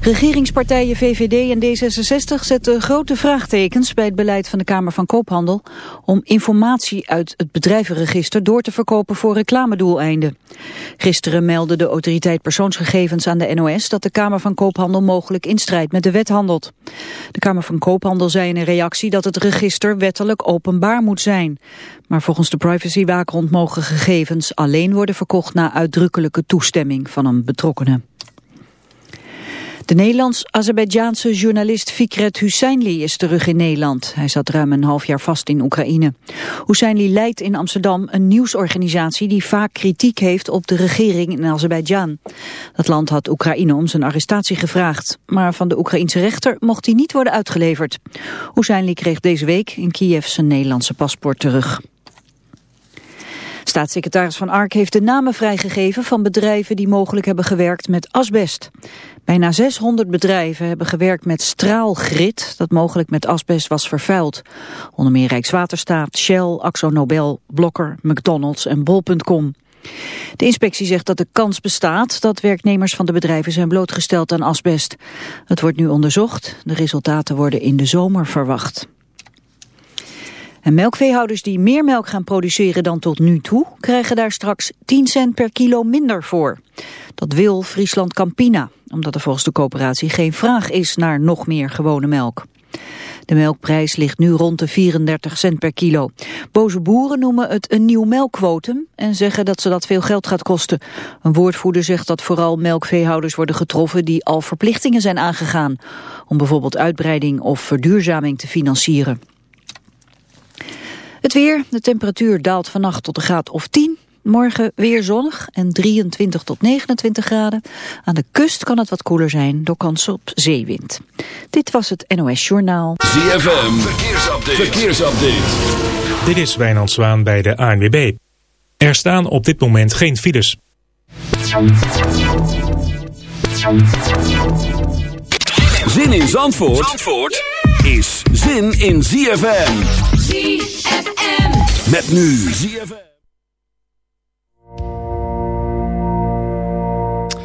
Regeringspartijen VVD en D66 zetten grote vraagtekens bij het beleid van de Kamer van Koophandel om informatie uit het bedrijvenregister door te verkopen voor reclamedoeleinden. Gisteren meldde de autoriteit persoonsgegevens aan de NOS dat de Kamer van Koophandel mogelijk in strijd met de wet handelt. De Kamer van Koophandel zei in een reactie dat het register wettelijk openbaar moet zijn. Maar volgens de privacywaakhond mogen gegevens alleen worden verkocht na uitdrukkelijke toestemming van een betrokkenen. De Nederlands-Azerbeidjaanse journalist Fikret Husseinli is terug in Nederland. Hij zat ruim een half jaar vast in Oekraïne. Husseinli leidt in Amsterdam een nieuwsorganisatie die vaak kritiek heeft op de regering in Azerbeidzjan. Dat land had Oekraïne om zijn arrestatie gevraagd. Maar van de Oekraïense rechter mocht hij niet worden uitgeleverd. Husseinli kreeg deze week in Kiev zijn Nederlandse paspoort terug. Staatssecretaris Van Ark heeft de namen vrijgegeven van bedrijven die mogelijk hebben gewerkt met asbest. Bijna 600 bedrijven hebben gewerkt met straalgrit dat mogelijk met asbest was vervuild. Onder meer Rijkswaterstaat, Shell, Axo Nobel, Blokker, McDonald's en Bol.com. De inspectie zegt dat de kans bestaat dat werknemers van de bedrijven zijn blootgesteld aan asbest. Het wordt nu onderzocht. De resultaten worden in de zomer verwacht. En melkveehouders die meer melk gaan produceren dan tot nu toe... krijgen daar straks 10 cent per kilo minder voor. Dat wil Friesland Campina, omdat er volgens de coöperatie geen vraag is naar nog meer gewone melk. De melkprijs ligt nu rond de 34 cent per kilo. Boze boeren noemen het een nieuw melkquotum en zeggen dat ze dat veel geld gaat kosten. Een woordvoerder zegt dat vooral melkveehouders worden getroffen die al verplichtingen zijn aangegaan. Om bijvoorbeeld uitbreiding of verduurzaming te financieren. Het weer, de temperatuur daalt vannacht tot een graad of 10. Morgen weer zonnig en 23 tot 29 graden. Aan de kust kan het wat koeler zijn door kans op zeewind. Dit was het NOS Journaal. ZFM, verkeersupdate. verkeersupdate. Dit is Wijnand Zwaan bij de ANWB. Er staan op dit moment geen files. Zin in Zandvoort, Zandvoort? Is zin in ZFM. ZFM. Met nu ZFM.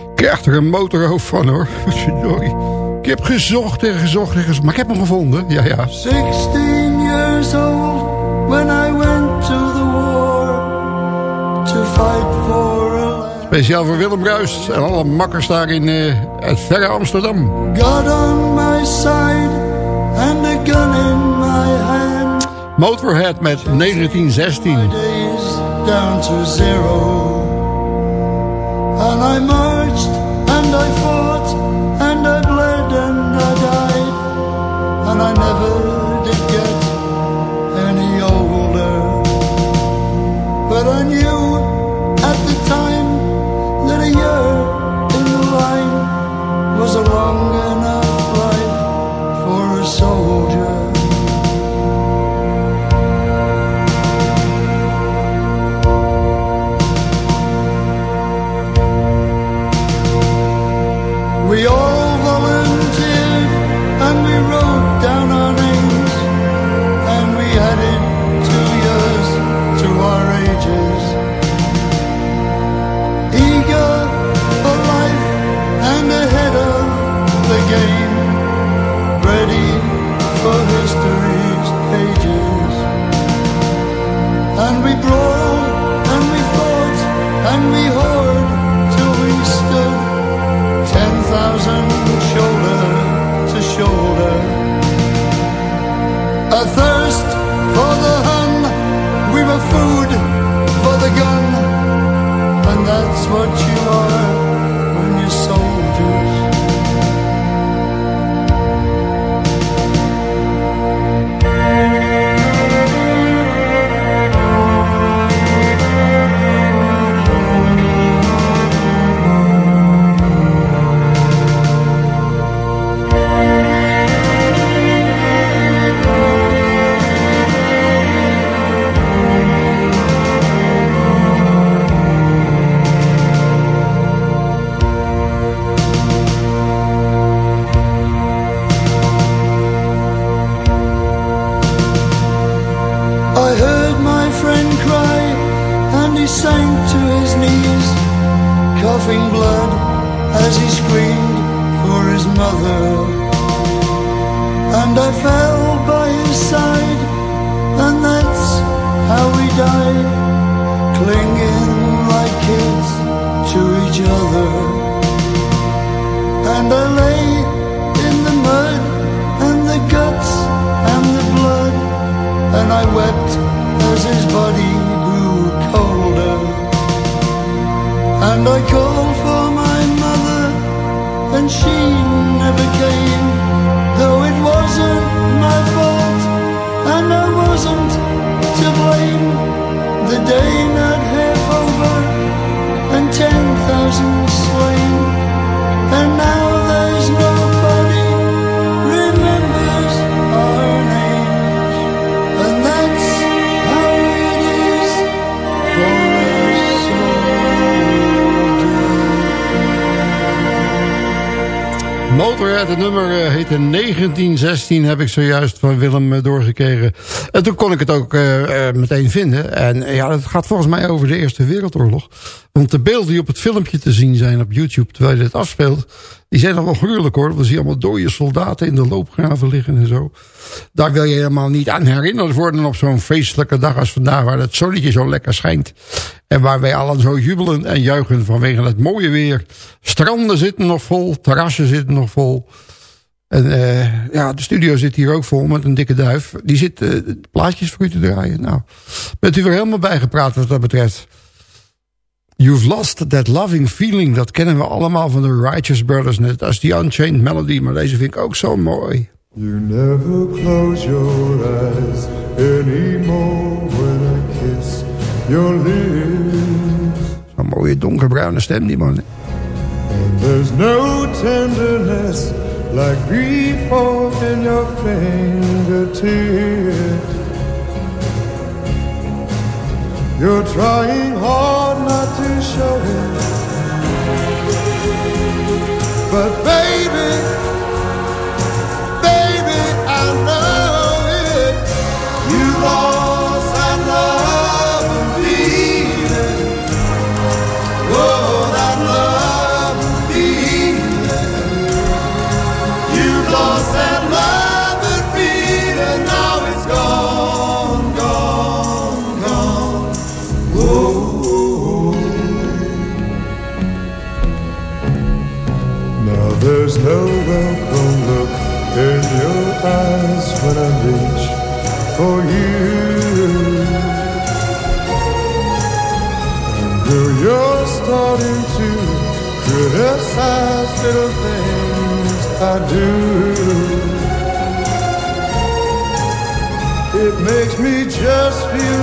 Ik krijg er een motorhoofd van hoor. Sorry. Ik heb gezocht en gezocht en gezocht. Maar ik heb hem gevonden. Ja, ja. 16 years old when I went to the war. To fight for a. Speciaal voor Willem Ruist en alle makkers daar in uh, het verre Amsterdam. God on my side and a gun in my hand. Motorhead met 1916. Down to zero. And I marched and I fought and I bled and I died. And I never did get any older. But I knew day Het nummer eh, heette 1916, heb ik zojuist van Willem eh, doorgekregen. En toen kon ik het ook eh, meteen vinden. En ja, het gaat volgens mij over de Eerste Wereldoorlog. Want de beelden die op het filmpje te zien zijn op YouTube, terwijl dit afspeelt... die zijn nog wel gruwelijk hoor. Dan zie je allemaal dode soldaten in de loopgraven liggen en zo. Daar wil je helemaal niet aan herinnerd worden op zo'n feestelijke dag als vandaag... waar het zonnetje zo lekker schijnt. En waar wij allen zo jubelen en juichen vanwege het mooie weer. Stranden zitten nog vol, terrassen zitten nog vol... En uh, ja, de studio zit hier ook vol met een dikke duif. Die zit uh, plaatjes voor u te draaien. Nou, bent u weer helemaal bijgepraat wat dat betreft. You've lost that loving feeling. Dat kennen we allemaal van de Righteous Brothers. Net als die Unchained Melody. Maar deze vind ik ook zo mooi. You never close your eyes anymore your lips. Zo'n mooie donkerbruine stem die man. And there's no tenderness like grief in your fingertips. You're trying hard not to show it. But baby, baby, I know it. You lost I do. It makes me just feel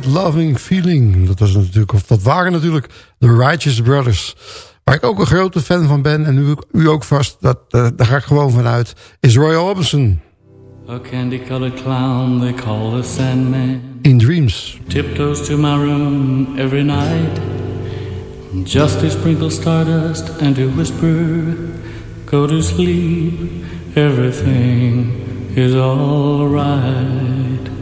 That Loving Feeling. Dat, was natuurlijk, of dat waren natuurlijk de Righteous Brothers. Waar ik ook een grote fan van ben. En u, u ook vast. Dat, eh, daar ga ik gewoon van uit. Is Roy Orbison. A candy-colored clown they call the Sandman In Dreams. tiptoes to my room every night just to sprinkle stardust and to whisper, "Go to sleep, everything is all right."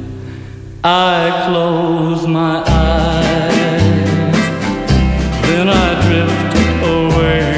I close my eyes, then I drift away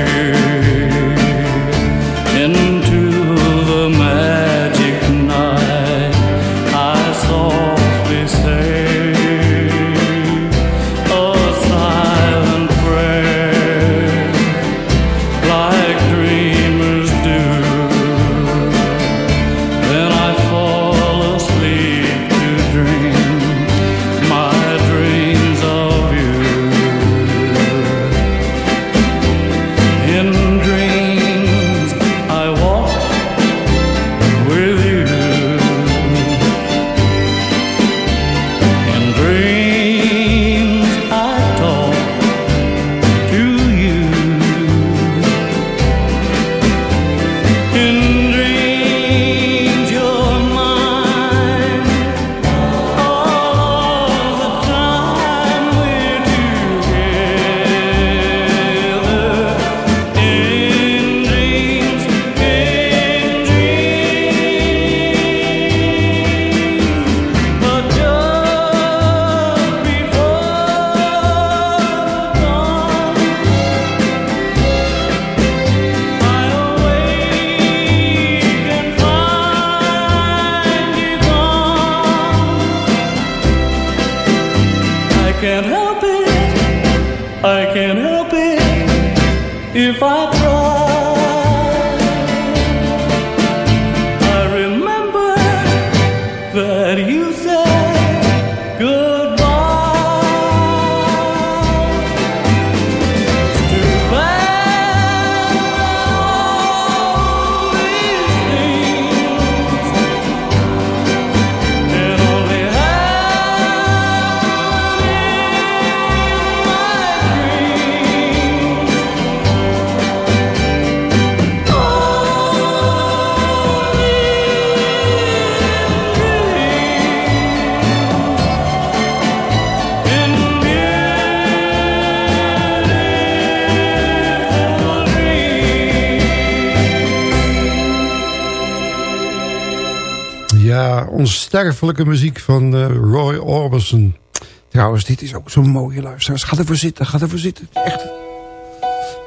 onsterfelijke muziek van eh, Roy Orbison. Trouwens, dit is ook zo'n mooie luisteraars. Ga ervoor zitten, ga ervoor zitten. Echt.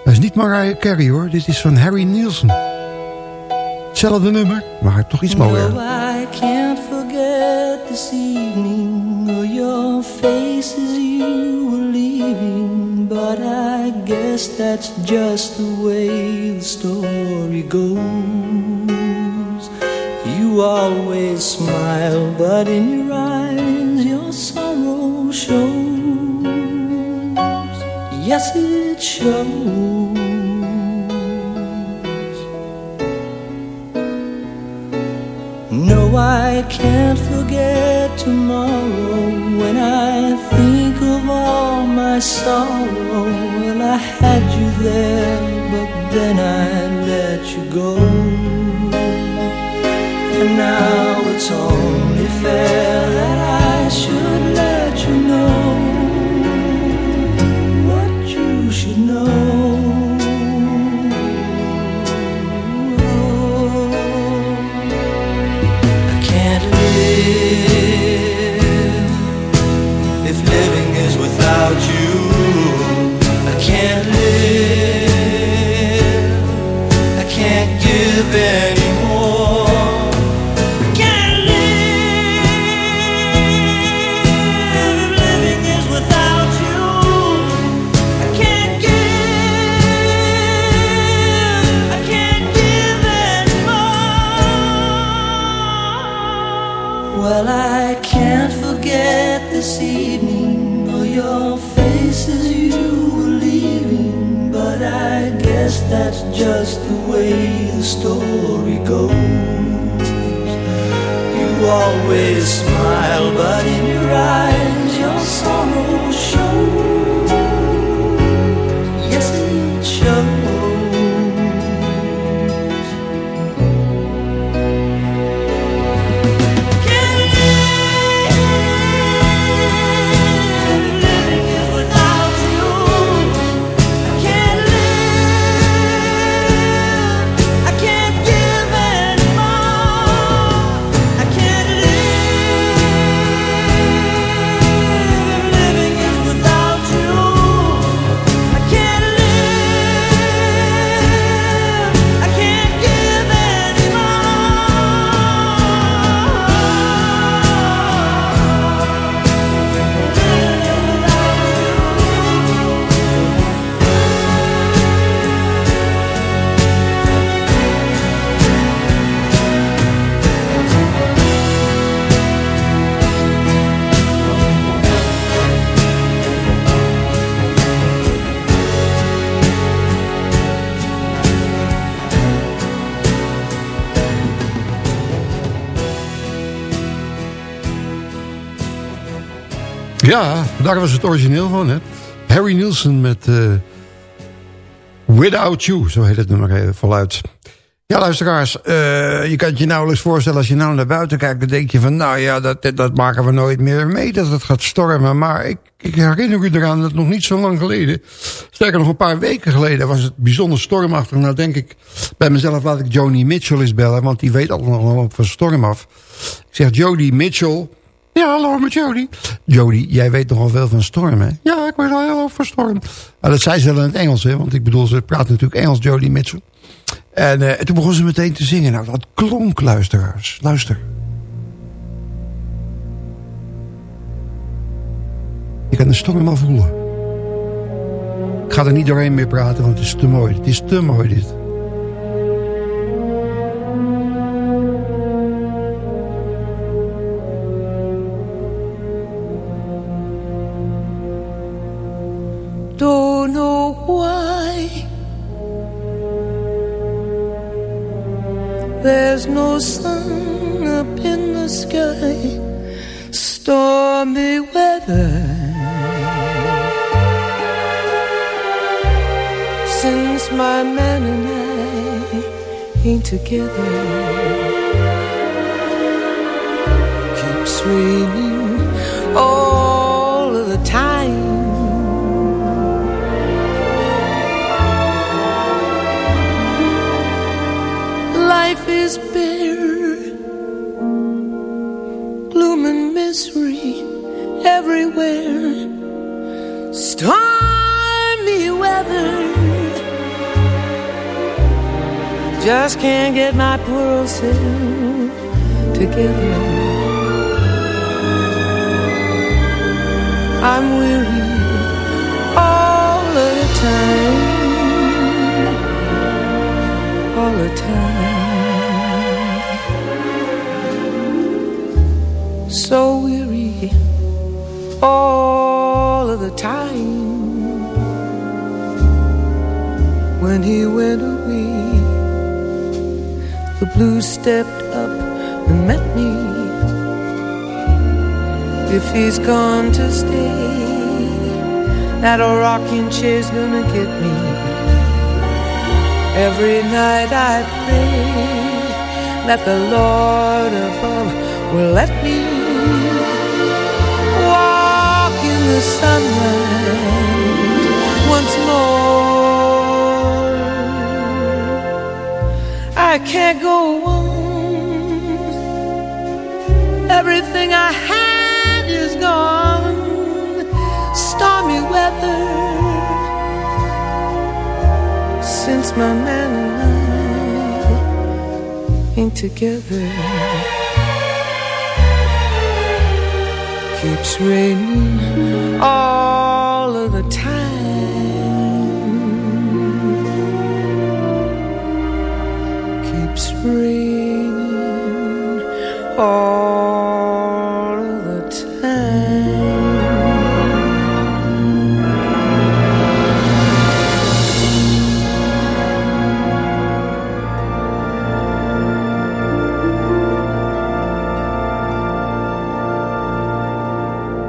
Dat is niet Mariah Carey hoor. Dit is van Harry Nielsen. Hetzelfde nummer, maar toch iets mooier. No, I can't forget this evening or your face as you were leaving. But I guess that's just the way the story goes. You always smile, but in your eyes your sorrow shows. Yes, it shows. No, I can't forget tomorrow when I think of all my sorrow. Well, I had you there, but then I let you go. And now it's only fair that I should let always daar was het origineel van. Hè? Harry Nielsen met uh, Without You, zo heet het nummer even voluit. Ja, luisteraars, uh, je kan je nauwelijks voorstellen... als je nou naar buiten kijkt, dan denk je van... nou ja, dat, dat maken we nooit meer mee, dat het gaat stormen. Maar ik, ik herinner u eraan dat nog niet zo lang geleden... sterker nog een paar weken geleden was het bijzonder stormachtig. Nou denk ik bij mezelf, laat ik Joni Mitchell eens bellen... want die weet allemaal van storm af. Ik zeg, Jody Mitchell... Ja, hallo met Jody. Jody, jij weet nogal veel van storm, hè? Ja, ik weet al heel veel van storm. Nou, dat zei ze wel in het Engels, hè? Want ik bedoel, ze praat natuurlijk Engels, Jody Mitchell. En, uh, en toen begon ze meteen te zingen. Nou, dat klonk, luisteraars. Luister. Je kan de storm al voelen. Ik ga er niet doorheen meer praten, want het is te mooi. Het is te mooi, dit. There's no sun up in the sky, stormy weather. Since my man and I ain't together, keeps raining misery everywhere, stormy weather. Just can't get my poor old self together. I'm weary When he went away, the blues stepped up and met me. If he's gone to stay, that old rocking chair's gonna get me. Every night I pray that the Lord above will let me walk in the sunlight once more. I can't go on. Everything I had is gone. Stormy weather since my man and I ain't together. keeps raining all of the time. spring all the.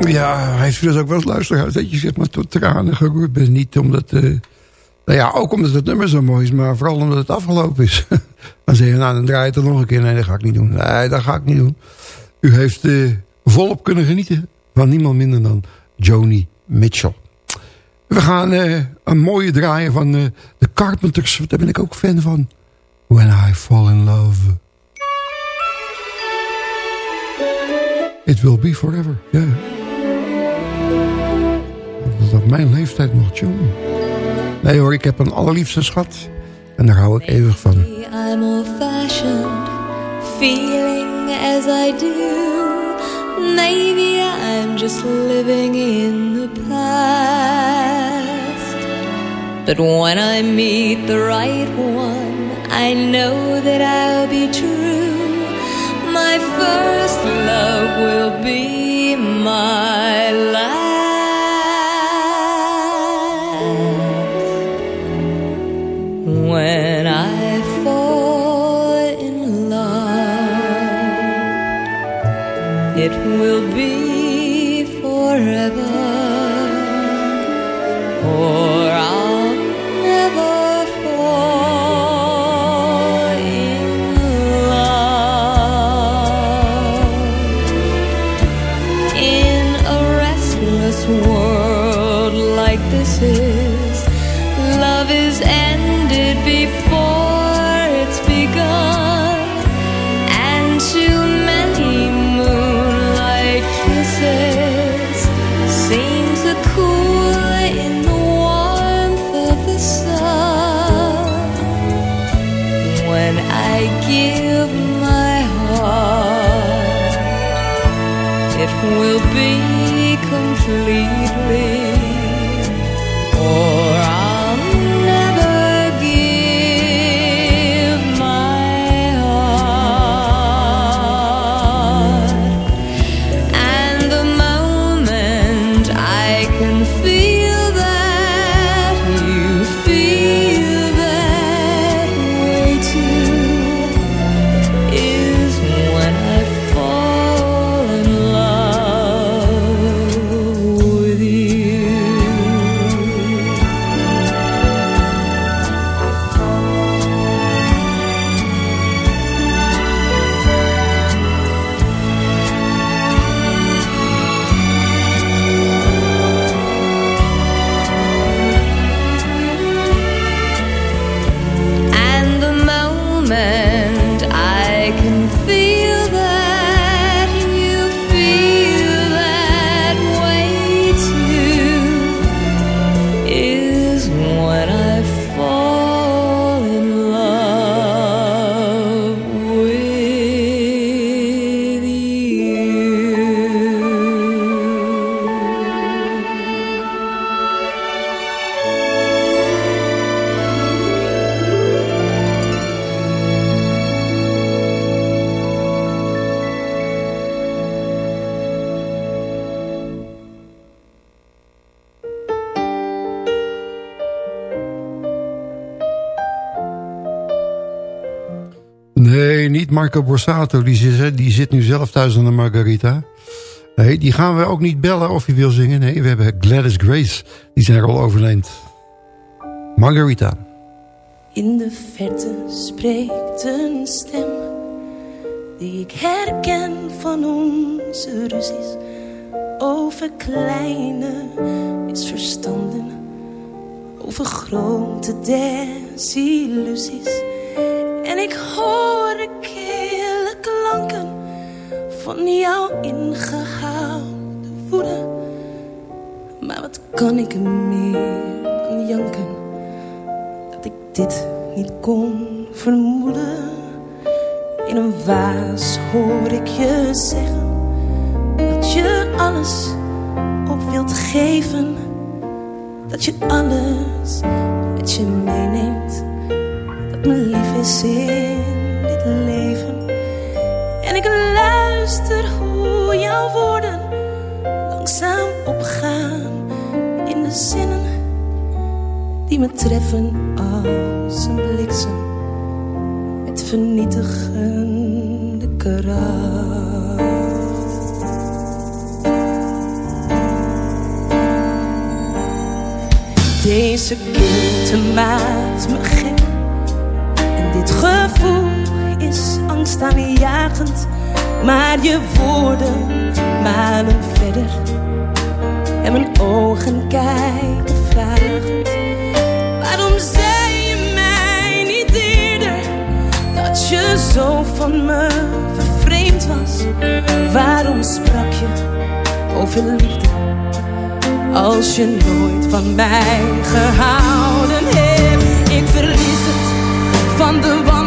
Ja, heeft is dus ook wel eens luisteraars dat je zeg maar tot tranen geroerd bent. Niet omdat, uh, nou ja, ook omdat het nummer zo mooi is, maar vooral omdat het afgelopen is. dan zeg je, nou dan draai je het er nog een keer. Nee, dat ga ik niet doen. Nee, dat ga ik niet doen. U heeft uh, volop kunnen genieten van niemand minder dan Joni Mitchell. We gaan uh, een mooie draaien van de Carpenters. Daar ben ik ook fan van. When I Fall in Love. It will be forever, ja. Dat is op mijn leeftijd nog, tjonge. Nee hoor, ik heb een allerliefste schat. En daar hou ik eeuwig van. I'm old fashioned, feeling as I do. Maybe I'm just living in the past. But when I meet the right one, I know that I'll be true. My first love will be my last. Will be Marco Borsato. Die die zit nu zelf thuis aan de Margarita. Nee, die gaan we ook niet bellen of hij wil zingen. Nee, we hebben Gladys Grace. Die zijn al overleend. Margarita. In de verte spreekt een stem die ik herken van onze ruzies. Over kleine misverstanden, over grote desillusies. En ik hoor van jouw ingehouden woede. Maar wat kan ik meer dan janken? dat ik dit niet kon vermoeden. In een waas hoor ik je zeggen dat je alles op wilt geven. Dat je alles met je meeneemt. Dat me lief is in dit leven. Hoe jouw woorden langzaam opgaan in de zinnen die me treffen als een bliksem met vernietigende kracht. Deze kilte maakt me gek. En dit gevoel is angstaanjagend. Maar je woorden malen verder. En mijn ogen kijken vragend. Waarom zei je mij niet eerder dat je zo van me vervreemd was? Waarom sprak je over liefde als je nooit van mij gehouden hebt? Ik verlies het van de wanhoop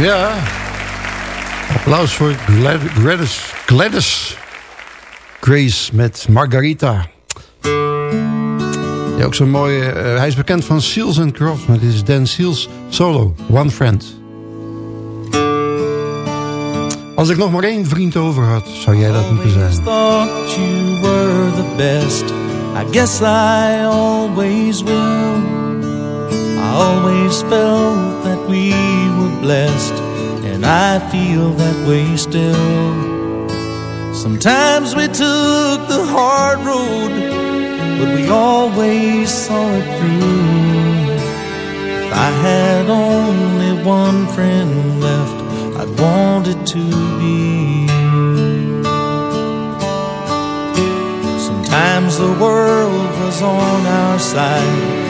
Ja. Applaus voor Glad- Gladys, Gladys Grace met Margarita. Ja, ook zo'n mooie... eh, hij is bekend van Seals and Crofts, maar dit is Dan Seals solo. One Friend. Als ik nog maar één vriend over had, zou jij dat moeten zijn. thought you were the best. I guess I always will. I always felt that we were blessed, and I feel that way still. Sometimes we took the hard road, but we always saw it through. If I had only one friend left, I'd want it to be you. Sometimes the world was on our side,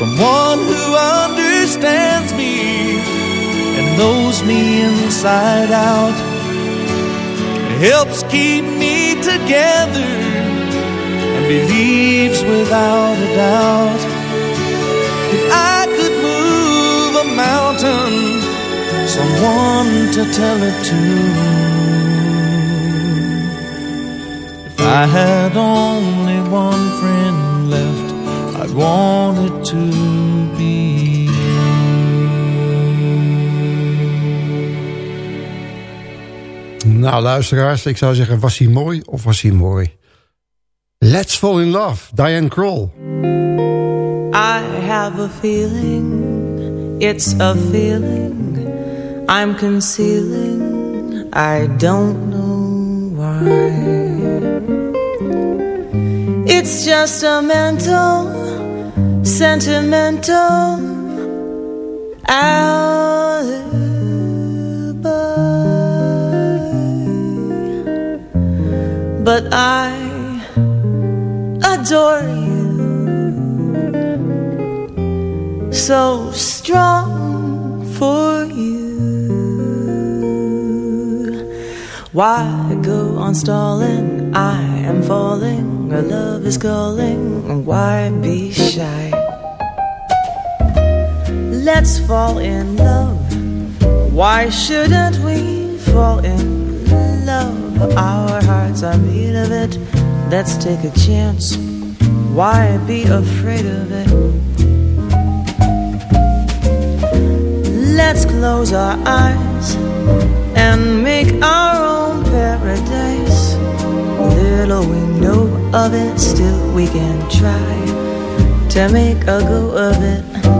Someone who understands me and knows me inside out. Helps keep me together and believes without a doubt that I could move a mountain. Someone to tell it to. If I had only one friend I'd want it to be Nou, luisteraars, ik zou zeggen, was hij mooi of was hij mooi? Let's Fall in Love, Diane Kroll. I have a feeling, it's a feeling I'm concealing, I don't know why. It's just a mental, sentimental alibi. But I adore you so strong for you. Why go on stalling? I am falling. Our love is calling. Why be shy? Let's fall in love. Why shouldn't we fall in love? Our hearts are made of it. Let's take a chance. Why be afraid of it? Let's close our eyes and make our own paradise. Little we know of it, still we can try to make a go of it.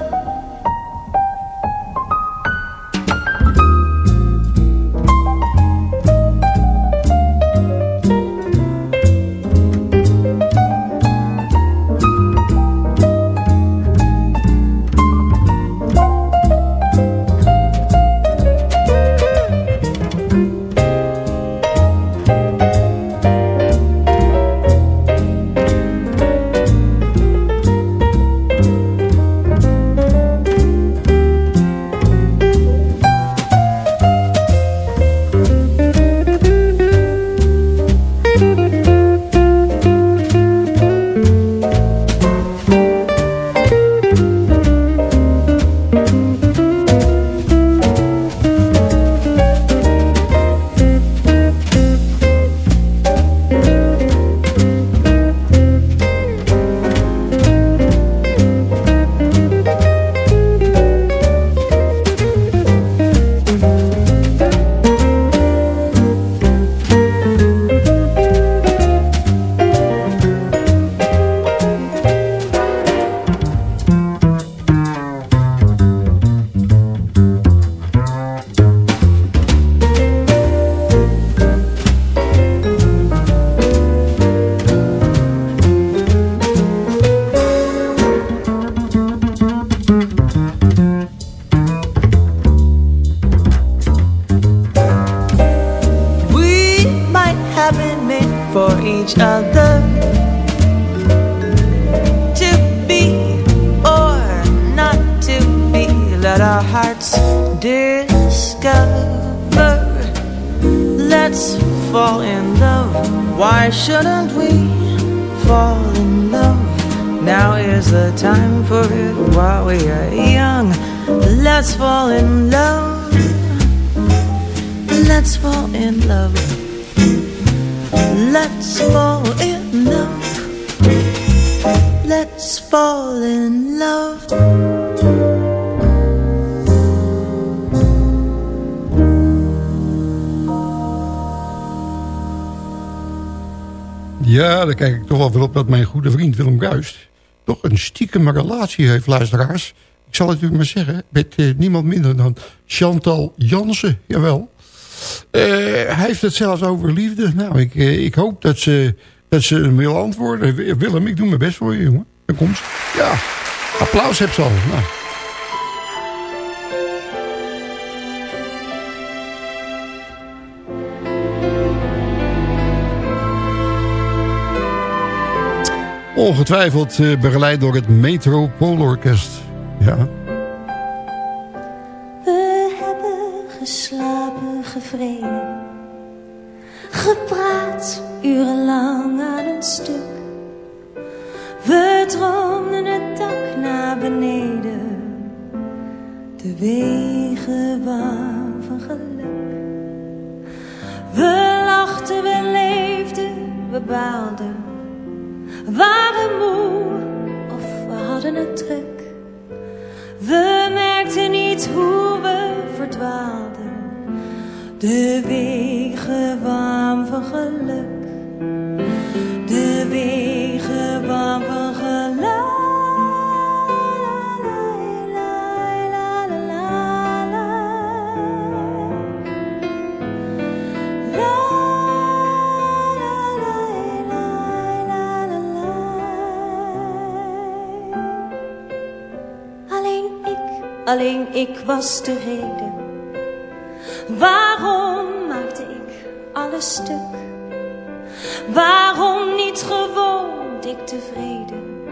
Een relatie heeft, luisteraars. Ik zal het u maar zeggen, met eh, niemand minder dan Chantal Jansen, jawel. Eh, hij heeft het zelfs over liefde. Nou, ik, eh, ik hoop dat ze, dat ze hem wil antwoorden. Willem, ik doe mijn best voor je, jongen. Dan komt. Ja, applaus heb ze al. Nou. Ongetwijfeld eh, begeleid door het Metropoolorkest. Ja. We hebben geslapen, gevreden. Gepraat urenlang aan een stuk. We droomden het dak naar beneden. De wegen waren van geluk. We lachten, we leefden, we baalden. Waren moe of we hadden het druk. We merkten niet hoe we verdwaalden. De wegen warm van geluk. De wegen warm alleen ik was de reden. Waarom maakte ik alles stuk? Waarom niet gewoon dik tevreden?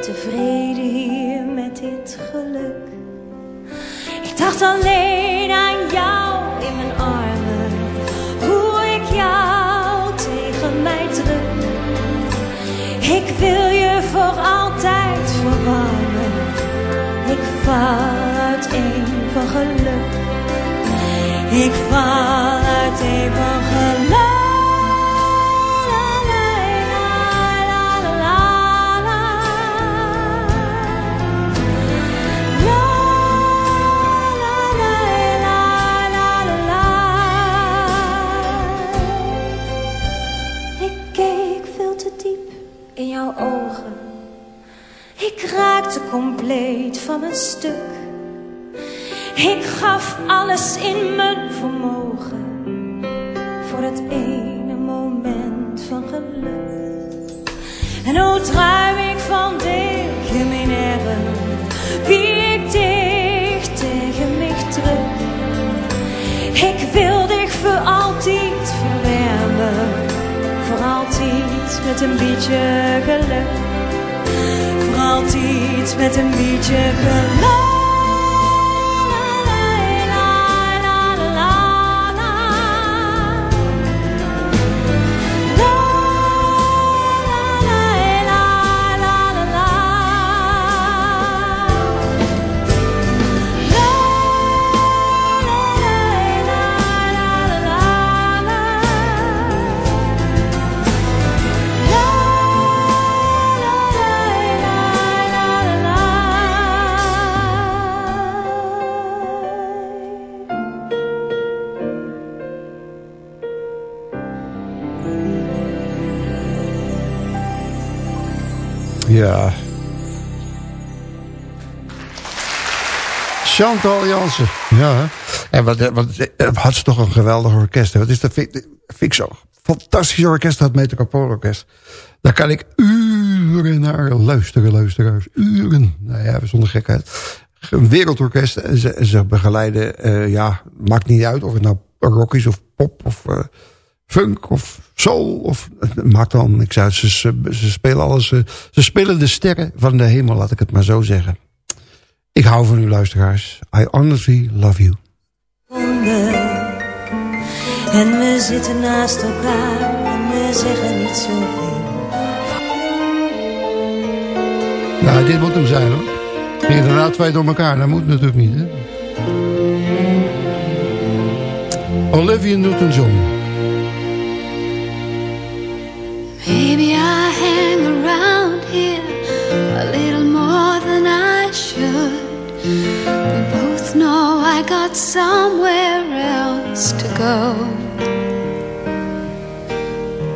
Tevreden hier met dit geluk. Ik dacht alleen aan jou in mijn armen, val uiteen van geluk. Ik val uiteen van geluk. Compleet van mijn stuk. Ik gaf alles in mijn vermogen voor dat ene moment van geluk. En hoe druim ik van tegen mijn erven, wie ik dicht tegen mij druk. Ik wil dich voor altijd verwermen, voor altijd met een beetje geluk. Altijd met een beetje geluk. Chantal Jansen. Ja? En wat, wat, wat had ze toch een geweldig orkest. Wat is dat? Vind. Fantastisch orkest, dat Meter Capone orkest. Daar kan ik uren naar luisteren, luisteraars. Uren. Nou ja, zonder gekheid. Een wereldorkest. En ze, ze begeleiden, eh, ja, maakt niet uit of het nou rock is of pop of eh, funk of soul. Of, het maakt dan niks uit. Ze, ze, spelen alles. eh, ze spelen de sterren van de hemel, laat ik het maar zo zeggen. Ik hou van u, luisteraars. I honestly love you. En we zitten naast elkaar en we zeggen niet zoveel. Nou, dit moet hem zijn, hoor. Daarna twee door elkaar. Dat moet natuurlijk niet, hè. Olivia Newton-John. Maybe I hang around here a little more than I should. We both know I got somewhere else to go.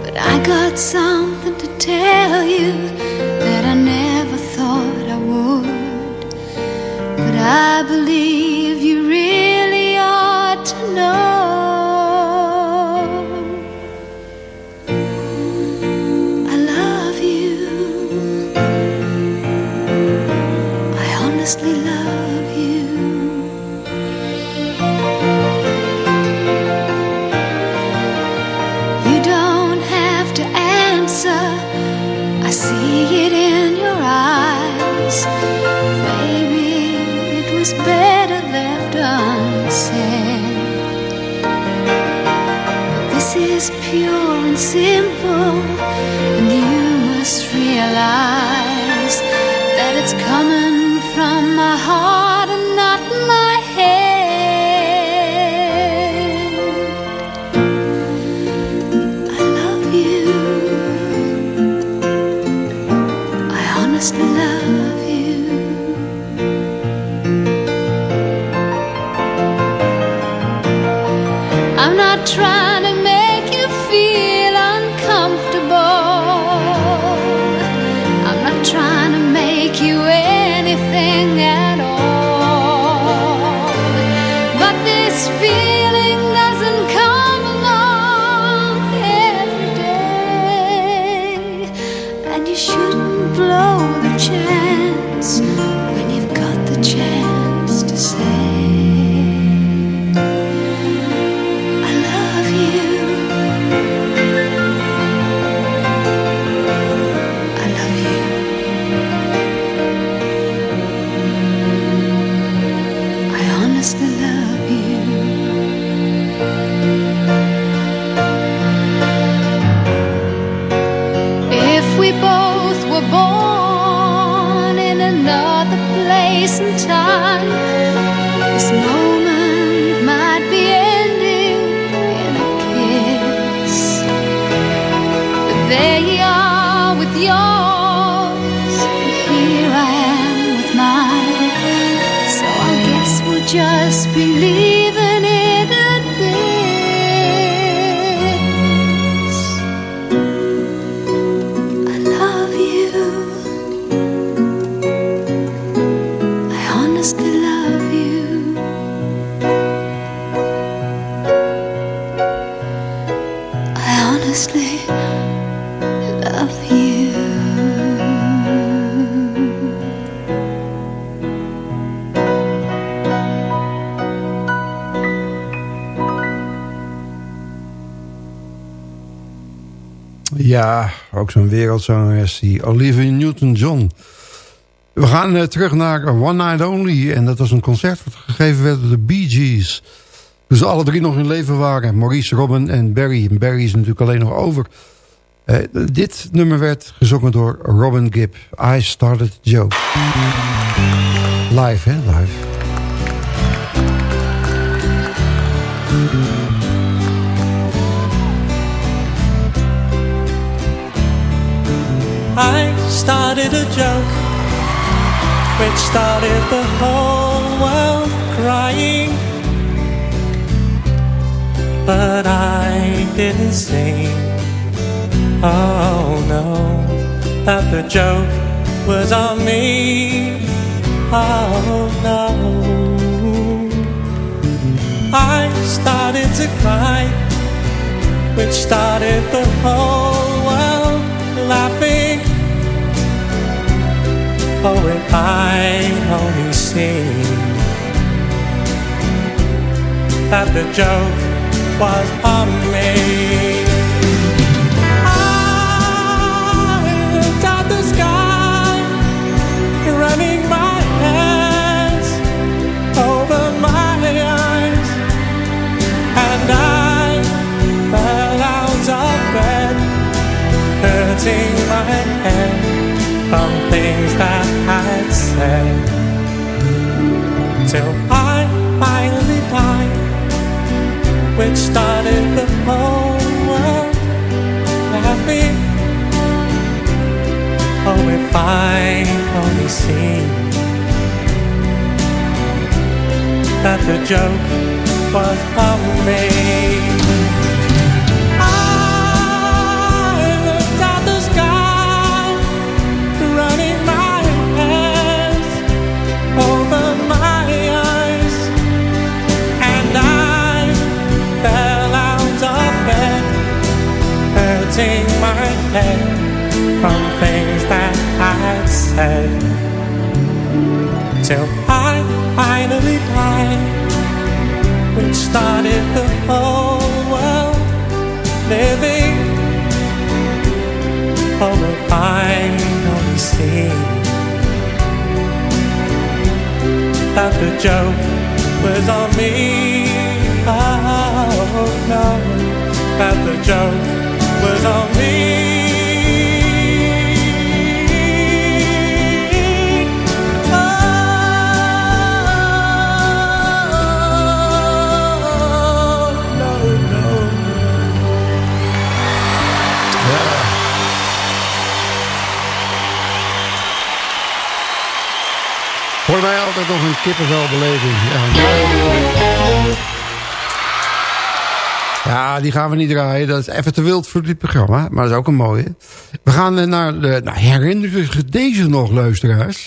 But I got something to tell you that I never thought I would. But I believe is pure and simple, and you must realize that it's coming from my heart ook zo'n wereldzangeres, die Olivia Newton-John. We gaan eh, terug naar One Night Only. En dat was een concert wat gegeven werd door de Bee Gees. Dus alle drie nog in leven waren. Maurice, Robin en Barry. En Barry is natuurlijk alleen nog over. Eh, dit nummer werd gezongen door Robin Gibb. I Started Joe. Live, hè? Live. I started a joke which started the whole world crying. But I didn't sing. Oh no, that the joke was on me. Oh no. I started to cry, which started the whole world laughing. Oh, if I only seen that the joke was on me. I looked at the sky, running my hands over my eyes, and I fell out of bed, hurting my head from things that said, till I finally died which started the whole world laughing. Oh, if I only seen that the joke was on me. From things that I'd said. Till I finally died, which started the whole world living. Oh, if I only seen that the joke was on me. Oh no, that the joke was on me. Altijd nog een kippenvelbeleving. Ja. ja, die gaan we niet draaien. Dat is even te wild voor dit programma. Maar dat is ook een mooie. We gaan eh, naar de... Nou, herinneren zich deze nog, luisteraars?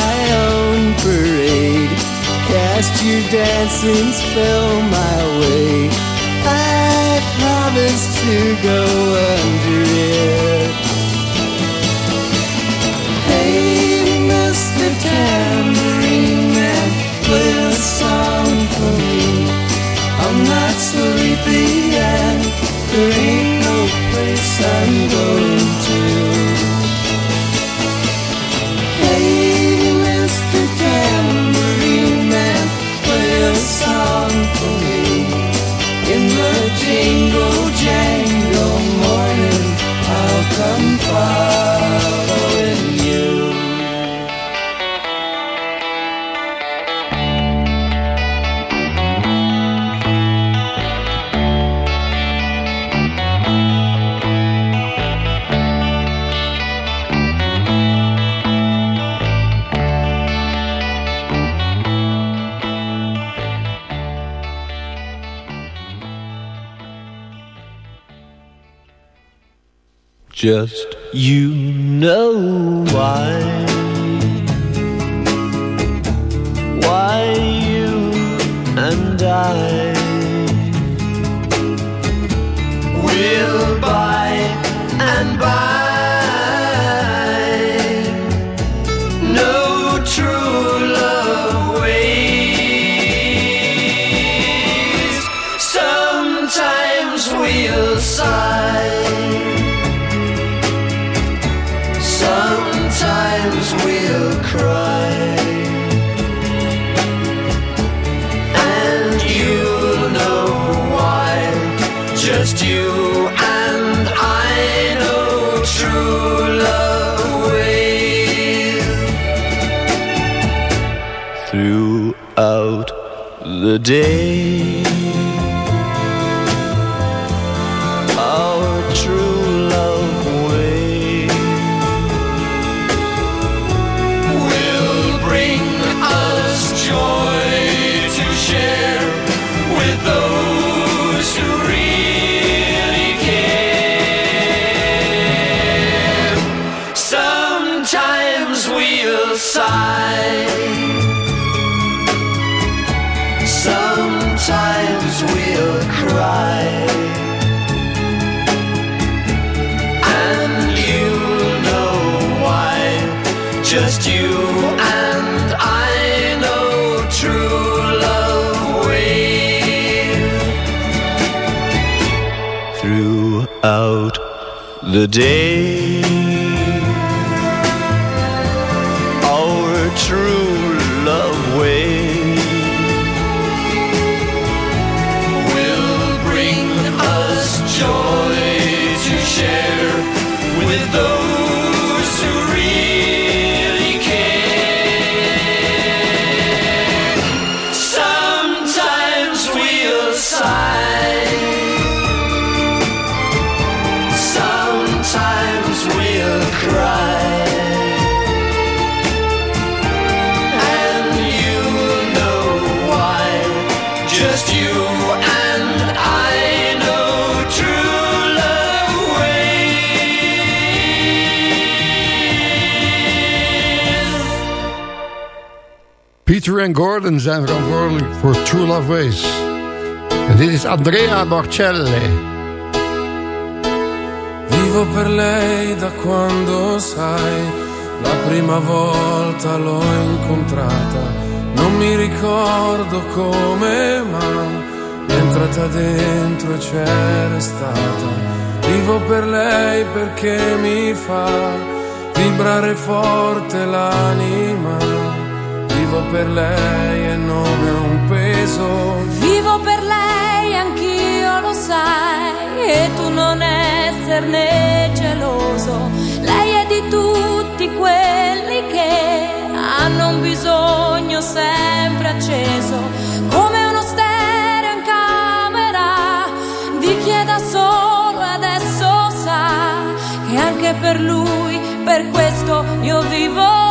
Cast your dancing spell my way. I promise to go under jingle Just you know why. Day, our true love ways will bring us joy to share with those who really care. Sometimes we'll sigh. Sometimes we'll cry. And you'll know why. Just you and I know true love ways. Throughout the day, Peter en Gordon zijn verantwoordelijk voor True Love Ways. En dit is Andrea Marcelli. Vivo per lei da quando sai, la prima volta l'ho incontrata. Non mi ricordo come, ma è entrata dentro e c'è restata. Vivo per lei perché mi fa vibrare forte l'anima. Vivo per lei e non è un peso. Vivo per lei, anch'io lo sai, e tu non esserne geloso. Lei è di tutti quelli che hanno un bisogno sempre acceso, come uno stereo in camera, di chi è da solo adesso sa che anche per lui, per questo io vivo.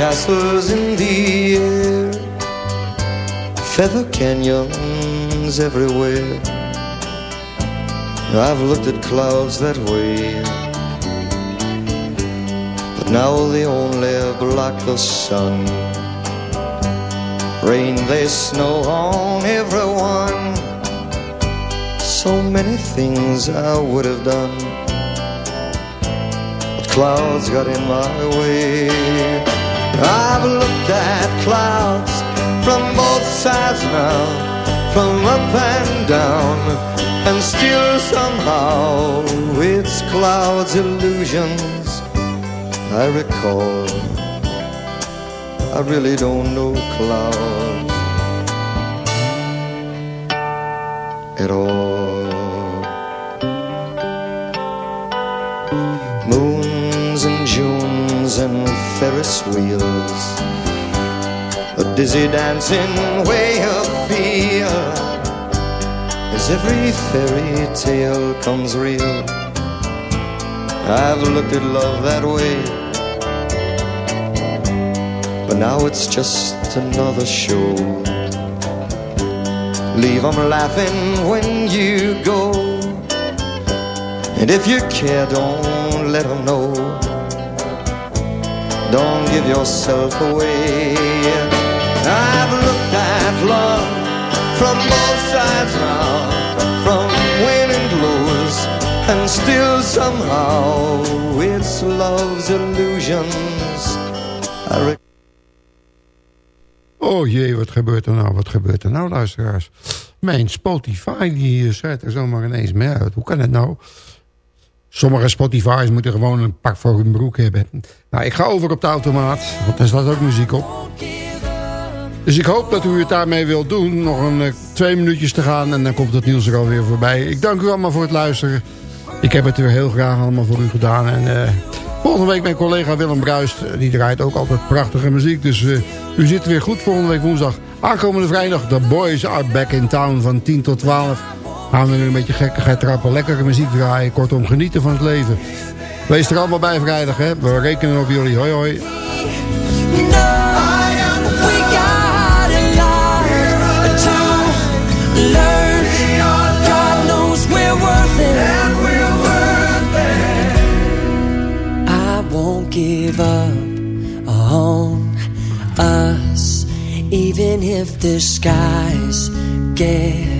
castles in the air, feather canyons everywhere. I've looked at clouds that way, but now they only block the sun. Rain, they snow on everyone. So many things I would have done, but clouds got in my way. I've looked at clouds from both sides now, from up and down, and still somehow it's clouds' illusions I recall. I really don't know clouds at all. Ferris wheels, a dizzy dancing way of feel as every fairy tale comes real. I've looked at love that way, but now it's just another show. Leave 'em laughing when you go, and if you care, don't let 'em know. Don't give yourself away. I've looked at love from both sides now, from win and lose, and still somehow it's love's illusions. I Oh jee, wat gebeurt er nou? Wat gebeurt er nou, luisteraars? Mijn Spotify, die schrijft er zomaar ineens mee uit. Hoe kan het nou? Sommige Spotify's moeten gewoon een pak voor hun broek hebben. Nou, ik ga over op de automaat, want daar staat ook muziek op. Dus ik hoop dat u het daarmee wilt doen. Nog een eh, twee minuutjes te gaan en dan komt het nieuws er alweer voorbij. Ik dank u allemaal voor het luisteren. Ik heb het weer heel graag allemaal voor u gedaan. En eh, volgende week mijn collega Willem Bruist. eh, Die draait ook altijd prachtige muziek. Dus u zit weer goed volgende week woensdag. Aankomende vrijdag, The Boys Are Back in Town van 10 tot 12. Gaan we nu een beetje gekkigheid trappen. Lekkere muziek draaien. Kortom, genieten van het leven. Wees er allemaal bij vrijdag, hè. We rekenen op jullie. Hoi, hoi. Won't give up on us, even if the skies get